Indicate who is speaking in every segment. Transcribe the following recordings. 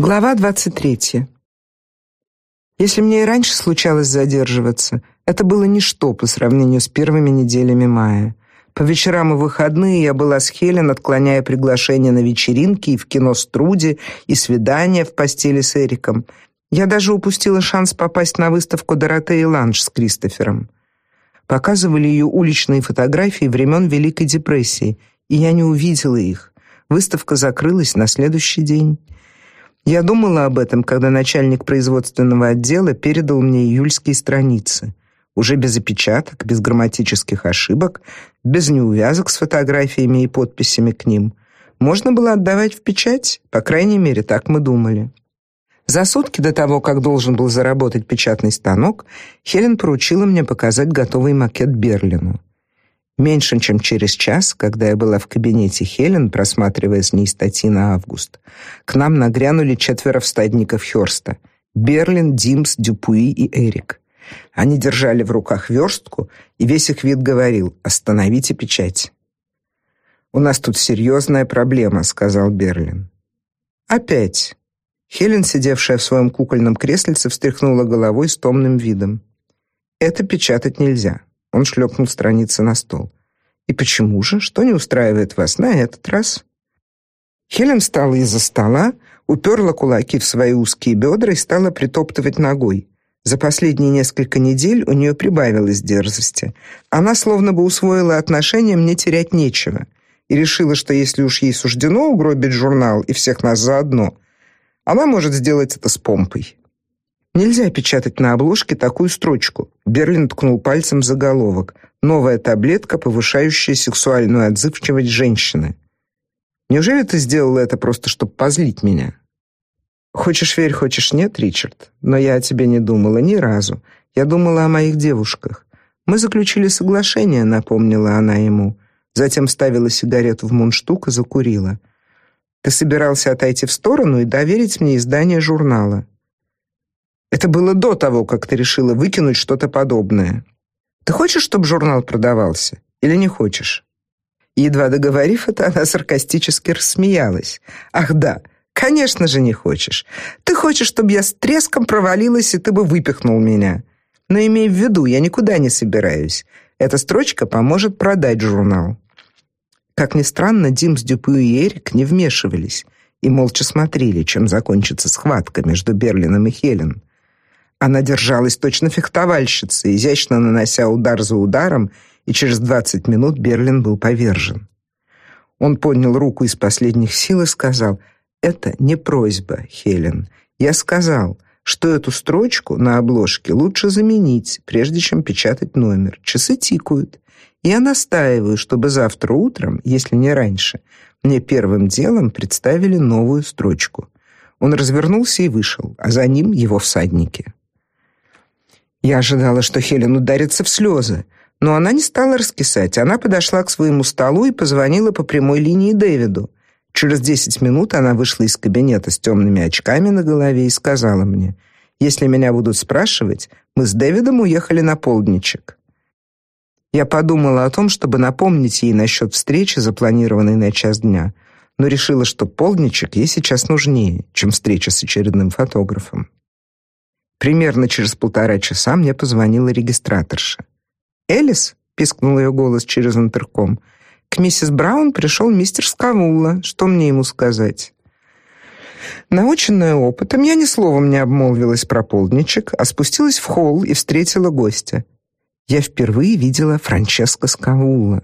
Speaker 1: Глава 23. Если мне и раньше случалось задерживаться, это было ничто по сравнению с первыми неделями мая. По вечерам и выходные я была с Хелен, отклоняя приглашения на вечеринки и в кино с Труди, и свидания в постели с Эриком. Я даже упустила шанс попасть на выставку Доротеи Ланж с Кристофером. Показывали ее уличные фотографии времен Великой депрессии, и я не увидела их. Выставка закрылась на следующий день. Я думала об этом, когда начальник производственного отдела передал мне июльские страницы. Уже без опечаток, без грамматических ошибок, без неувязок с фотографиями и подписями к ним. Можно было отдавать в печать, по крайней мере, так мы думали. За сутки до того, как должен был заработать печатный станок, Хелен поручила мне показать готовый макет Берлину. Меньше чем через час, когда я была в кабинете Хелен, просматривая с ней статьи на август, к нам нагрянули четверо всадников Хёрста: Берлин, Димс, Дюпуи и Эрик. Они держали в руках верстку, и весь их вид говорил: "Остановите печать". У нас тут серьезная проблема, сказал Берлин. Опять. Хелен, сидевшая в своем кукольном креслице, встряхнула головой с томным видом. Это печатать нельзя. Он шлепнул страницы на стол. И почему же? Что не устраивает вас на этот раз? Хелен встала из-за стола, уперла кулаки в свои узкие бедра и стала притоптывать ногой. За последние несколько недель у нее прибавилось дерзости. Она словно бы усвоила отношение мне терять нечего и решила, что если уж ей суждено угробить журнал и всех нас заодно, она может сделать это с помпой. Нельзя печатать на обложке такую строчку. Берлин ткнул пальцем в заголовок. Новая таблетка, повышающая сексуальную отзывчивость женщины. Неужели ты сделала это просто, чтобы позлить меня? Хочешь верь, хочешь нет, Ричард, но я о тебе не думала ни разу. Я думала о моих девушках. Мы заключили соглашение, напомнила она ему. Затем ставила сигарету в мундштук и закурила. Ты собирался отойти в сторону и доверить мне издание журнала. Это было до того, как ты решила выкинуть что-то подобное. Ты хочешь, чтобы журнал продавался или не хочешь? едва договорив это, она саркастически рассмеялась. Ах, да. Конечно же, не хочешь. Ты хочешь, чтобы я с треском провалилась, и ты бы выпихнул меня. Но имей в виду, я никуда не собираюсь. Эта строчка поможет продать журнал. Как ни странно, Дим с Дюпюи и Эрик не вмешивались и молча смотрели, чем закончится схватка между Берлином и Хелен. Она держалась точно фехтовальщица, изящно нанося удар за ударом, и через двадцать минут Берлин был повержен. Он поднял руку из последних сил и сказал: "Это не просьба, Хелен. Я сказал, что эту строчку на обложке лучше заменить, прежде чем печатать номер. Часы тикают. Я настаиваю, чтобы завтра утром, если не раньше, мне первым делом представили новую строчку". Он развернулся и вышел, а за ним его всадники. Я ожидала, что Хелен ударится в слезы, но она не стала раскисать. Она подошла к своему столу и позвонила по прямой линии Дэвиду. Через десять минут она вышла из кабинета с темными очками на голове и сказала мне: "Если меня будут спрашивать, мы с Дэвидом уехали на полдничек". Я подумала о том, чтобы напомнить ей насчет встречи, запланированной на час дня, но решила, что полдничек ей сейчас нужнее, чем встреча с очередным фотографом. Примерно через полтора часа мне позвонила регистраторша. «Элис?» — пискнул ее голос через интерком. «К миссис Браун пришел мистер Скавулла. Что мне ему сказать?» Наученная опытом, я ни словом не обмолвилась про полдничек, а спустилась в холл и встретила гостя. Я впервые видела Франческо Скавулла.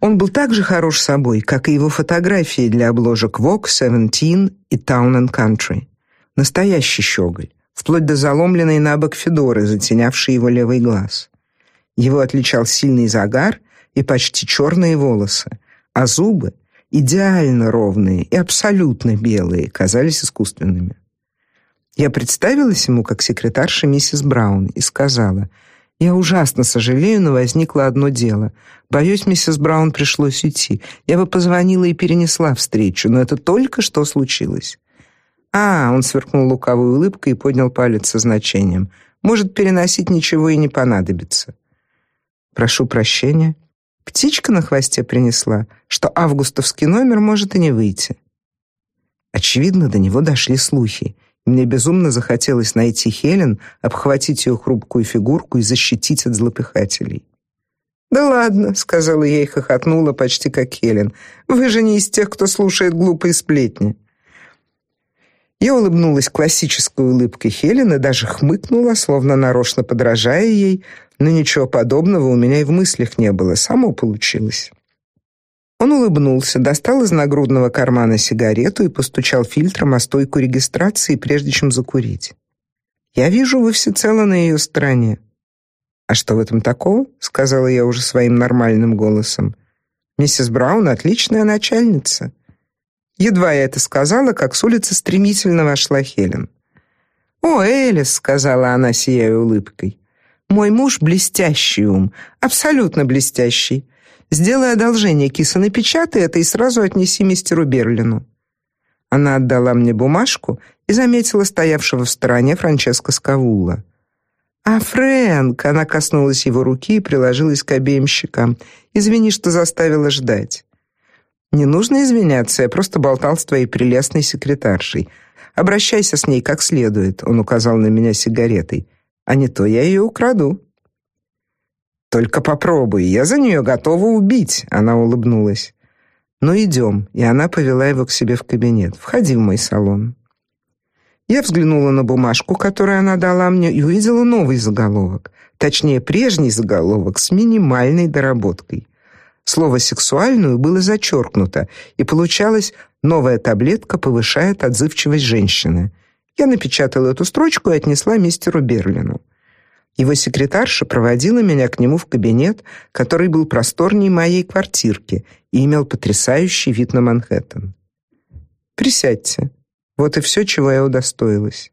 Speaker 1: Он был так же хорош собой, как и его фотографии для обложек Vogue, Seventeen и Town and Country. Настоящий щеголь вплоть до заломленной на бок федоры, затенявшей его левый глаз. Его отличал сильный загар и почти черные волосы, а зубы, идеально ровные и абсолютно белые, казались искусственными. Я представилась ему как секретарша миссис Браун и сказала: "Я ужасно сожалею, но возникло одно дело. Боюсь, миссис Браун пришлось уйти. Я бы позвонила и перенесла встречу, но это только что случилось. А, он сверкнул лукавой улыбкой и поднял палец со значением. Может, переносить ничего и не понадобится. Прошу прощения. Птичка на хвосте принесла, что августовский номер может и не выйти. Очевидно, до него дошли слухи. Мне безумно захотелось найти Хелен, обхватить ее хрупкую фигурку и защитить от злопыхателей. «Да ладно», — сказала я и хохотнула почти как Хелен. «Вы же не из тех, кто слушает глупые сплетни». Я улыбнулась классической улыбкой Хелен и даже хмыкнула, словно нарочно подражая ей, но ничего подобного у меня и в мыслях не было, само получилось. Он улыбнулся, достал из нагрудного кармана сигарету и постучал фильтром о стойку регистрации, прежде чем закурить. «Я вижу, вы всецело на ее стороне». «А что в этом такого?» — сказала я уже своим нормальным голосом. «Миссис Браун — отличная начальница». Едва я это сказала, как с улицы стремительно вошла Хелен. «О, Элис», — сказала она, сияя улыбкой, — «мой муж блестящий ум, абсолютно блестящий. Сделай одолжение, киса, напечатай это и сразу отнеси мистеру Берлину». Она отдала мне бумажку и заметила стоявшего в стороне Франческо Скавулла. «А, Фрэнк!» — она коснулась его руки и приложилась к обеим щекам. «Извини, что заставила ждать». «Не нужно извиняться, я просто болтал с твоей прелестной секретаршей. Обращайся с ней как следует», — он указал на меня сигаретой. «А не то я ее украду». «Только попробуй, я за нее готова убить», — она улыбнулась. «Ну, идем», и она повела его к себе в кабинет. «Входи в мой салон». Я взглянула на бумажку, которую она дала мне, и увидела новый заголовок. Точнее, прежний заголовок с минимальной доработкой. Слово «сексуальную» было зачеркнуто, и получалось «новая таблетка повышает отзывчивость женщины». Я напечатала эту строчку и отнесла мистеру Берлину. Его секретарша проводила меня к нему в кабинет, который был просторнее моей квартирки и имел потрясающий вид на Манхэттен. «Присядьте», вот и все, чего я удостоилась.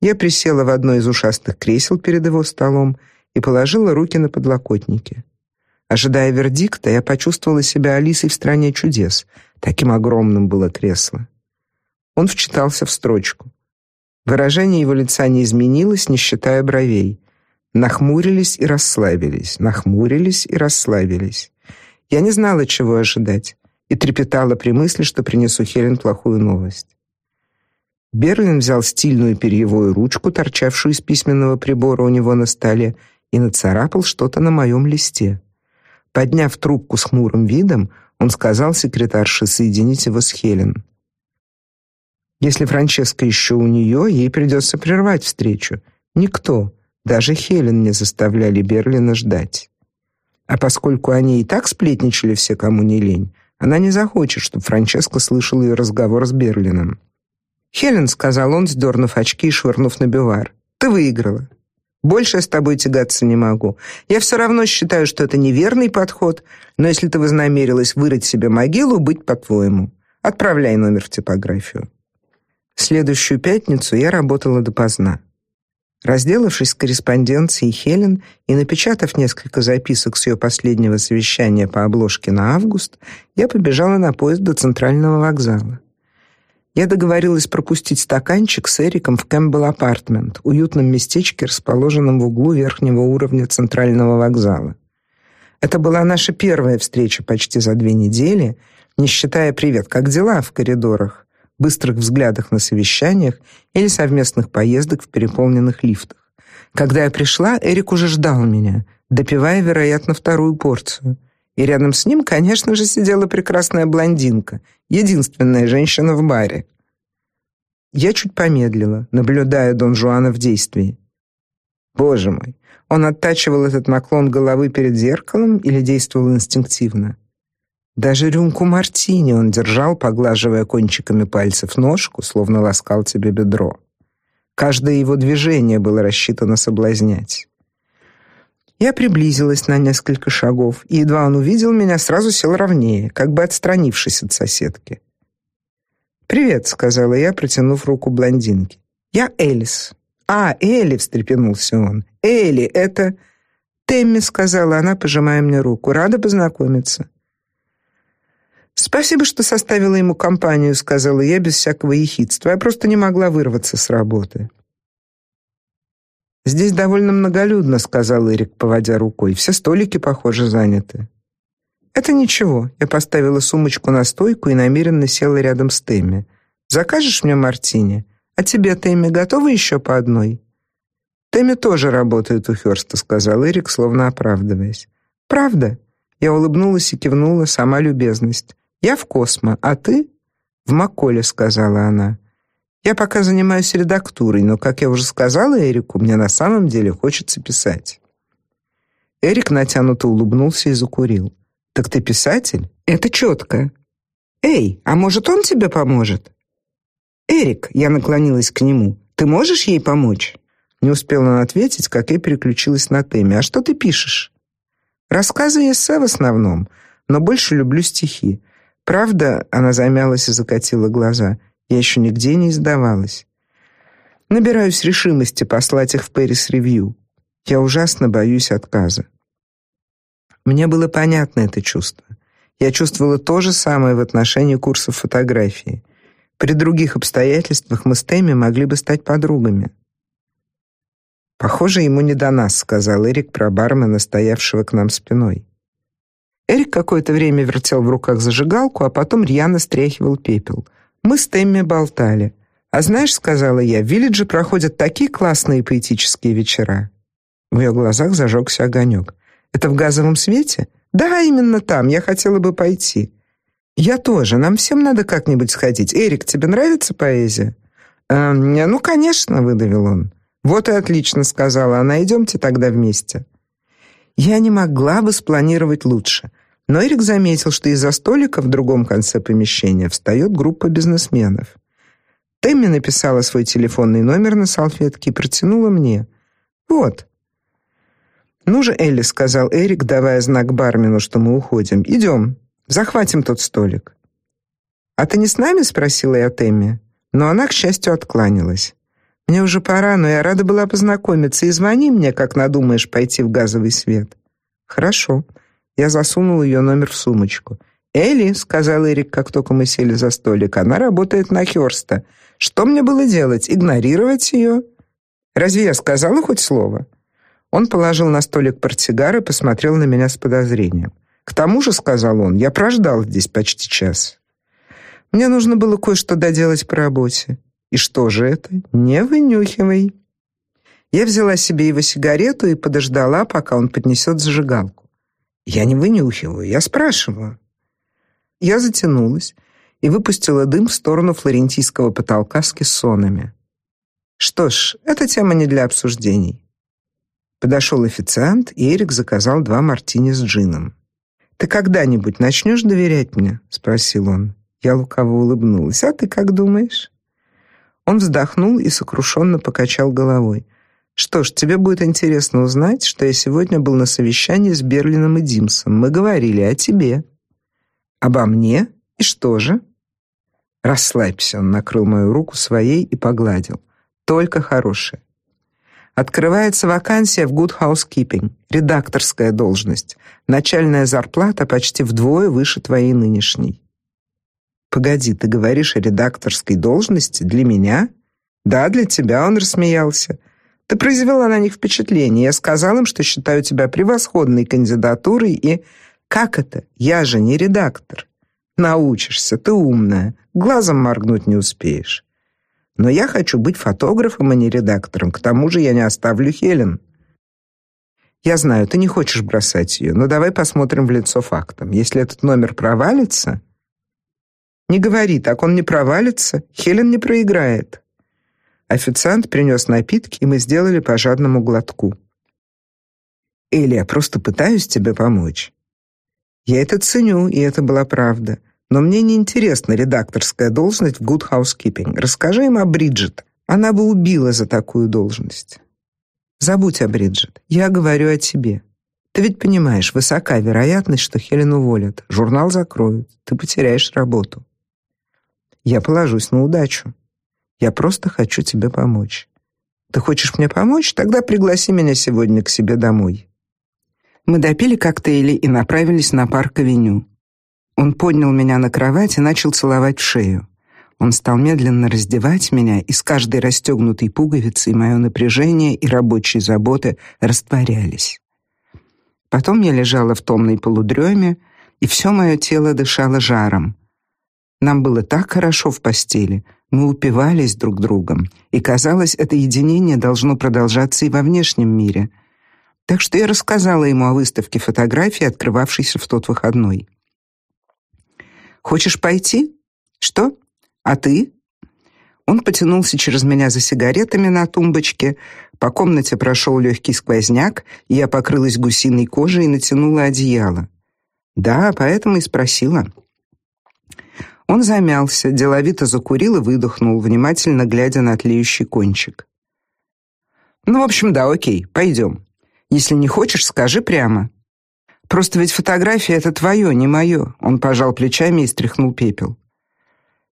Speaker 1: Я присела в одно из ушастых кресел перед его столом и положила руки на подлокотники. Ожидая вердикта, я почувствовала себя Алисой в стране чудес. Таким огромным было кресло. Он вчитался в строчку. Выражение его лица не изменилось, не считая бровей. Нахмурились и расслабились, нахмурились и расслабились. Я не знала, чего ожидать, и трепетала при мысли, что принесу Хелен плохую новость. Берлин взял стильную перьевую ручку, торчавшую из письменного прибора у него на столе, и нацарапал что-то на моем листе. Подняв трубку с хмурым видом, он сказал секретарше соединить его с Хелен. Если Франческа еще у нее, ей придется прервать встречу. Никто, даже Хелен не заставляли Берлина ждать. А поскольку они и так сплетничали все, кому не лень, она не захочет, чтобы Франческа слышал ее разговор с Берлином. «Хелен», — сказал он, сдернув очки и швырнув на бивар, — «ты выиграла. Больше с тобой тягаться не могу. Я все равно считаю, что это неверный подход, но если ты вознамерилась вырыть себе могилу, быть по-твоему. Отправляй номер в типографию». Следующую пятницу я работала допоздна. Разделавшись с корреспонденцией Хелен и напечатав несколько записок с ее последнего совещания по обложке на август, я побежала на поезд до центрального вокзала. Я договорилась пропустить стаканчик с Эриком в Кэмпбелл Апартмент, уютном местечке, расположенном в углу верхнего уровня центрального вокзала. Это была наша первая встреча почти за две недели, не считая привет, как дела в коридорах, быстрых взглядах на совещаниях или совместных поездок в переполненных лифтах. Когда я пришла, Эрик уже ждал меня, допивая, вероятно, вторую порцию. И рядом с ним, конечно же, сидела прекрасная блондинка, единственная женщина в баре. Я чуть помедлила, наблюдая Дон Жуана в действии. Боже мой, он оттачивал этот наклон головы перед зеркалом или действовал инстинктивно? Даже рюмку мартини он держал, поглаживая кончиками пальцев ножку, словно ласкал тебе бедро. Каждое его движение было рассчитано соблазнять. Я приблизилась на несколько шагов, и едва он увидел меня, сразу сел ровнее, как бы отстранившись от соседки. «Привет», — сказала я, протянув руку блондинке. «Я Элис». «А, Элли», — встрепенулся он. «Элли, это...» «Темми», — сказала она, пожимая мне руку. «Рада познакомиться». «Спасибо, что составила ему компанию», — сказала я без всякого ехидства. Я просто не могла вырваться с работы. «Здесь довольно многолюдно», — сказал Эрик, поводя рукой. «Все столики, похоже, заняты». «Это ничего». Я поставила сумочку на стойку и намеренно села рядом с Тэмми. Закажешь мне мартини? А тебе, Тэмми, готова еще по одной?» «Тэмми тоже работает у Хёрста», — сказал Эрик, словно оправдываясь. «Правда?» Я улыбнулась и кивнула, сама любезность. «Я в Космо, а ты?» «В Маколе», — сказала она. «Я пока занимаюсь редактурой, но, как я уже сказала Эрику, мне на самом деле хочется писать». Эрик натянуто улыбнулся и закурил. «Так ты писатель? Это четко. Эй, а может, он тебе поможет?» «Эрик», — я наклонилась к нему, — «ты можешь ей помочь?» Не успел он ответить, как я переключилась на теме. «А что ты пишешь?» «Рассказы и эссе в основном, но больше люблю стихи. Правда, она замялась и закатила глаза. Я еще нигде не издавалась. Набираюсь решимости послать их в Пэрис Ревью. Я ужасно боюсь отказа. Мне было понятно это чувство. Я чувствовала то же самое в отношении курсов фотографии. При других обстоятельствах мы с Тэмми могли бы стать подругами. Похоже, ему не до нас, сказал Эрик про бармена, стоявшего к нам спиной. Эрик какое-то время вертел в руках зажигалку, а потом рьяно стряхивал пепел. Мы с Тэмми болтали. А знаешь, сказала я, в Виллидже проходят такие классные поэтические вечера. В ее глазах зажегся огонек. Это в газовом свете? Да, именно там. Я хотела бы пойти. Я тоже. Нам всем надо как-нибудь сходить. Эрик, тебе нравится поэзия? Э, ну, конечно, выдавил он. Вот и отлично, сказала она. Идемте тогда вместе. Я не могла бы спланировать лучше. Но Эрик заметил, что из-за столика в другом конце помещения встает группа бизнесменов. Тэмми написала свой телефонный номер на салфетке и протянула мне. Вот. «Ну же, Элли», — сказал Эрик, давая знак бармену, что мы уходим. «Идем, захватим тот столик». «А ты не с нами?» — спросила я Тэмми. Но она, к счастью, откланялась. «Мне уже пора, но я рада была познакомиться. И звони мне, как надумаешь пойти в газовый свет». «Хорошо». Я засунул ее номер в сумочку. «Элли», — сказал Эрик, как только мы сели за столик, — «она работает на Хёрста. Что мне было делать? Игнорировать ее?» «Разве я сказала хоть слово?» Он положил на столик портсигар и посмотрел на меня с подозрением. «К тому же», — сказал он, — «я прождал здесь почти час. Мне нужно было кое-что доделать по работе. И что же это? Не вынюхивай». Я взяла себе его сигарету и подождала, пока он поднесет зажигалку. Я не вынюхиваю, я спрашиваю. Я затянулась и выпустила дым в сторону флорентийского потолка с кессонами. Что ж, эта тема не для обсуждений. Подошел официант, и Эрик заказал два мартини с джином. «Ты когда-нибудь начнешь доверять мне?» — спросил он. Я лукаво улыбнулась. «А ты как думаешь?» Он вздохнул и сокрушенно покачал головой. «Что ж, тебе будет интересно узнать, что я сегодня был на совещании с Берлином и Димсом. Мы говорили о тебе». «Обо мне? И что же?» «Расслабься», — он накрыл мою руку своей и погладил. «Только хорошее. Открывается вакансия в Good Housekeeping, редакторская должность. Начальная зарплата почти вдвое выше твоей нынешней. Погоди, ты говоришь о редакторской должности для меня? Да, для тебя, он рассмеялся. Ты произвела на них впечатление. Я сказал им, что считаю тебя превосходной кандидатурой и как это? Я же не редактор. Научишься, ты умная, глазом моргнуть не успеешь. Но я хочу быть фотографом, а не редактором. К тому же я не оставлю Хелен. Я знаю, ты не хочешь бросать ее, но давай посмотрим в лицо фактам. Если этот номер провалится, не говори так, он не провалится, Хелен не проиграет. Официант принес напитки, и мы сделали по жадному глотку. Элли, я просто пытаюсь тебе помочь. Я это ценю, и это была правда. Но мне не интересна редакторская должность в Good Housekeeping. Расскажи им о Бриджит. Она бы убила за такую должность. Забудь о Бриджит. Я говорю о тебе. Ты ведь понимаешь, высока вероятность, что Хелен уволят. Журнал закроют. Ты потеряешь работу. Я положусь на удачу. Я просто хочу тебе помочь. Ты хочешь мне помочь? Тогда пригласи меня сегодня к себе домой. Мы допили коктейли и направились на парк-авеню. Он поднял меня на кровать и начал целовать в шею. Он стал медленно раздевать меня, и с каждой расстегнутой пуговицей мое напряжение и рабочие заботы растворялись. Потом я лежала в томной полудреме, и все мое тело дышало жаром. Нам было так хорошо в постели, Мы упивались друг другом, и казалось, это единение должно продолжаться и во внешнем мире. Так что я рассказала ему о выставке фотографий, открывавшейся в тот выходной. Хочешь пойти? Что? А ты? Он потянулся через меня за сигаретами на тумбочке. По комнате прошел легкий сквозняк, и я покрылась гусиной кожей и натянула одеяло. Да, поэтому и спросила. Он замялся, деловито закурил и выдохнул, внимательно глядя на тлеющий кончик. Ну, в общем, да, окей, пойдем. Если не хочешь, скажи прямо. Просто ведь фотография это твое, не мое. Он пожал плечами и стряхнул пепел.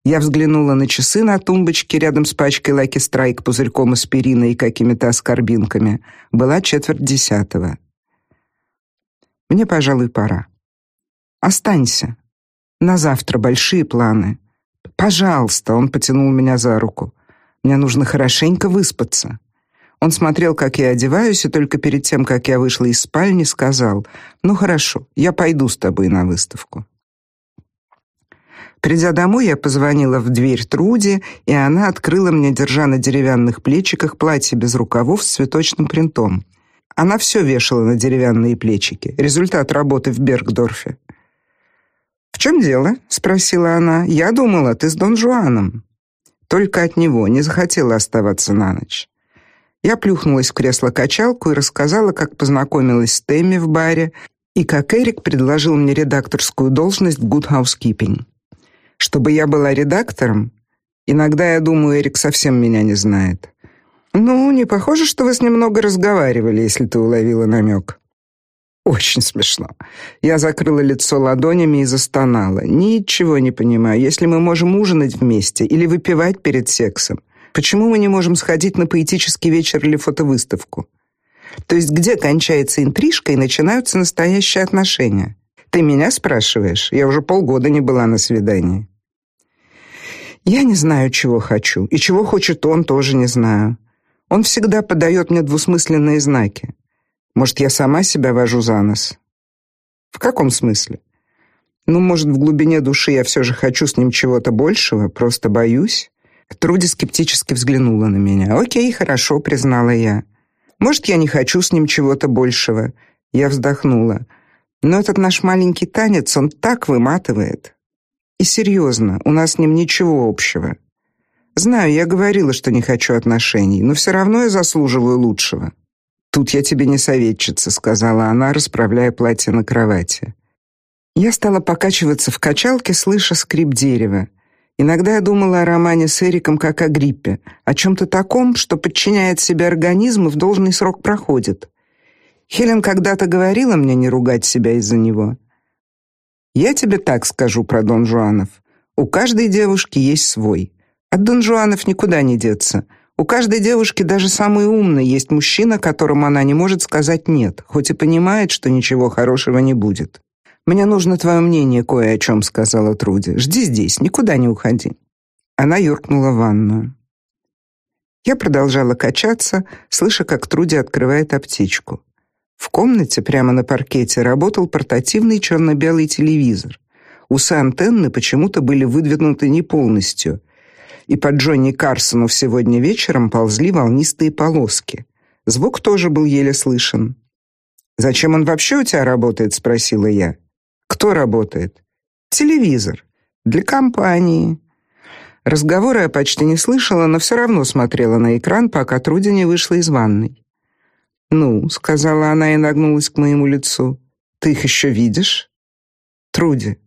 Speaker 1: Я взглянула на часы на тумбочке рядом с пачкой Lucky Strike, пузырьком аспирина и какими-то аскорбинками. Была четверть десятого. Мне, пожалуй, пора. Останься. На завтра большие планы. Пожалуйста, он потянул меня за руку. Мне нужно хорошенько выспаться. Он смотрел, как я одеваюсь, и только перед тем, как я вышла из спальни, сказал: "Ну хорошо, я пойду с тобой на выставку". Придя домой, я позвонила в дверь Труди, и она открыла мне, держа на деревянных плечиках платье без рукавов с цветочным принтом. Она все вешала на деревянные плечики. Результат работы в Бергдорфе. «В чем дело?» — спросила она. «Я думала, ты с Дон Жуаном». Только от него, не захотела оставаться на ночь. Я плюхнулась в кресло-качалку и рассказала, как познакомилась с Тэмми в баре и как Эрик предложил мне редакторскую должность в Good Housekeeping чтобы я была редактором? Иногда я думаю, Эрик совсем меня не знает. Ну, не похоже, что вы с ним много разговаривали, если ты уловила намек. Очень смешно. Я закрыла лицо ладонями и застонала. Ничего не понимаю. Если мы можем ужинать вместе или выпивать перед сексом, почему мы не можем сходить на поэтический вечер или фотовыставку? То есть где кончается интрижка и начинаются настоящие отношения? Ты меня спрашиваешь? Я уже полгода не была на свидании. Я не знаю, чего хочу, и чего хочет он, тоже не знаю. Он всегда подает мне двусмысленные знаки. Может, я сама себя вожу за нос? В каком смысле? Ну, может, в глубине души я все же хочу с ним чего-то большего, просто боюсь. Труди скептически взглянула на меня. О'кей, хорошо, признала я. Может, я не хочу с ним чего-то большего. Я вздохнула. Но этот наш маленький танец, он так выматывает. И серьезно, у нас с ним ничего общего. Знаю, я говорила, что не хочу отношений, но все равно я заслуживаю лучшего. Тут я тебе не советчица, сказала она, расправляя платье на кровати. Я стала покачиваться в качалке, слыша скрип дерева. Иногда я думала о романе с Эриком как о гриппе, о чем то таком, что подчиняет себе организм и в должный срок проходит. Хелен когда-то говорила мне не ругать себя из-за него. Я тебе так скажу про Дон Жуанов. У каждой девушки есть свой. От Дон Жуанов никуда не деться. У каждой девушки, даже самой умной, есть мужчина, которому она не может сказать нет, хоть и понимает, что ничего хорошего не будет. Мне нужно твое мнение кое о чем», — сказала Труди. Жди здесь, никуда не уходи. Она юркнула в ванную. Я продолжала качаться, слыша, как Труди открывает аптечку. В комнате прямо на паркете работал портативный черно белый телевизор. Усы антенны почему-то были выдвинуты не полностью, и под Джонни Карсону сегодня вечером ползли волнистые полоски. Звук тоже был еле слышен. Зачем он вообще у тебя работает, спросила я. Кто работает? Телевизор. Для компании. Разговоры я почти не слышала, но все равно смотрела на экран, пока Труди не вышла из ванной. «Ну», — сказала она и нагнулась к моему лицу, — «ты их еще видишь?» «Труди,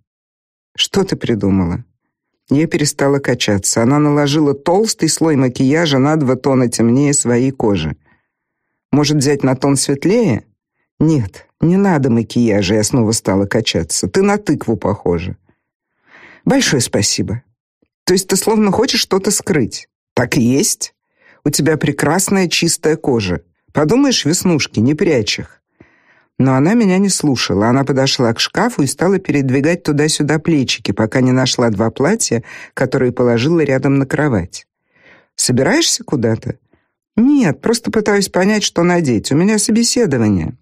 Speaker 1: что ты придумала?» Я перестала качаться. Она наложила толстый слой макияжа на два тона темнее своей кожи. «Может, взять на тон светлее?» «Нет, не надо макияжа», я снова стала качаться. «Ты на тыкву похожа». «Большое спасибо. То есть ты словно хочешь что-то скрыть?» «Так и есть. У тебя прекрасная чистая кожа. Подумаешь, веснушки, не прячь их. Но она меня не слушала. Она подошла к шкафу и стала передвигать туда-сюда плечики, пока не нашла два платья, которые положила рядом на кровать. Собираешься куда-то? Нет, просто пытаюсь понять, что надеть. У меня собеседование.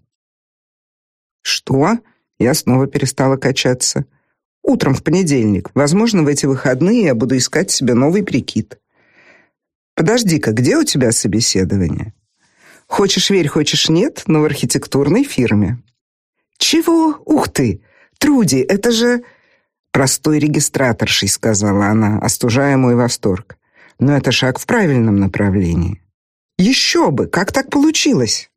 Speaker 1: Что? Я снова перестала качаться. Утром в понедельник. Возможно, в эти выходные я буду искать себе новый прикид. Подожди-ка, где у тебя собеседование? Хочешь верь, хочешь нет, но в архитектурной фирме. Чего? Ух ты! Труди, это же простой регистраторшей, сказала она, остужая мой восторг. Но это шаг в правильном направлении. Еще бы, как так получилось?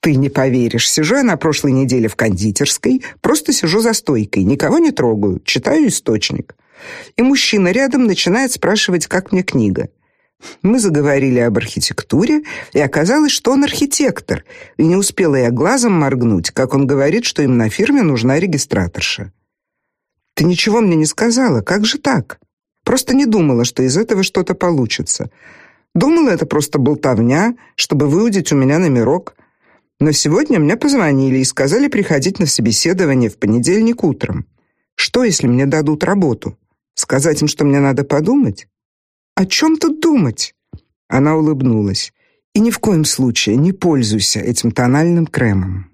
Speaker 1: Ты не поверишь, сижу я на прошлой неделе в кондитерской, просто сижу за стойкой, никого не трогаю, читаю источник. И мужчина рядом начинает спрашивать, как мне книга. Мы заговорили об архитектуре, и оказалось, что он архитектор. И не успела я глазом моргнуть, как он говорит, что им на фирме нужна регистраторша. Ты ничего мне не сказала, как же так? Просто не думала, что из этого что-то получится. Думала, это просто болтовня, чтобы выудить у меня номерок. Но сегодня мне позвонили и сказали приходить на собеседование в понедельник утром. Что, если мне дадут работу? Сказать им, что мне надо подумать? О чем тут думать? Она улыбнулась. И ни в коем случае не пользуйся этим тональным кремом.